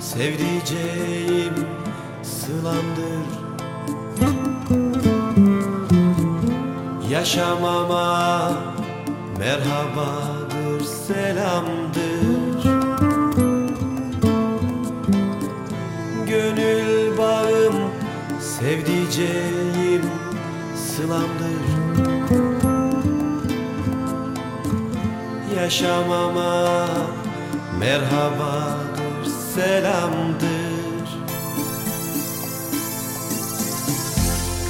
Sevdiceğim sılamdır Yaşamama merhabadır selamdır. Gönül bağım sevdiceğim sılamdır Yaşamama merhabadır selamdır.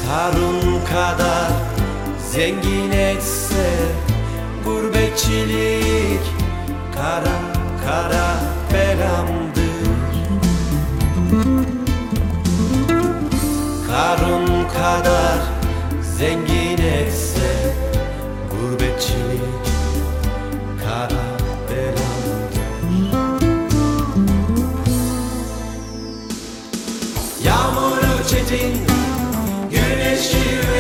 Karun kadar zengin etse Gurbetçilik kara kara belamdır. Karun kadar zengin Yağmuru çetin, güneşi ve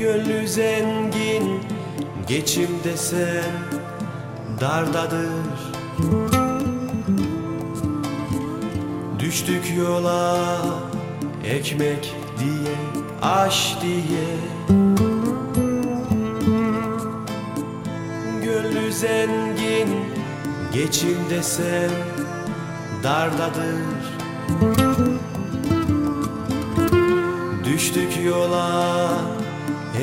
Gönlü zengin geçim desen dardadır. Düştük yola ekmek diye aş diye. Gönlü zengin geçim desen dardadır. Düştük yola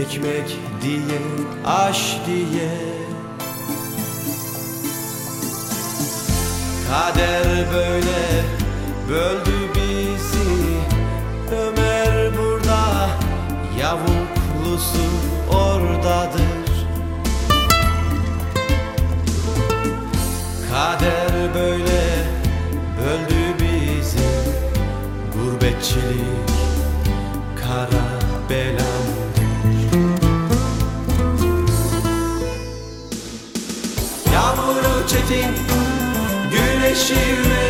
ekmek diye aş diye. Kader böyle böldü bizi. Ömer burada yavuklusu oradadır. Kader böyle böldü bizi. Gurbetçilik kara belamdır Yağmuru çetin, güneşi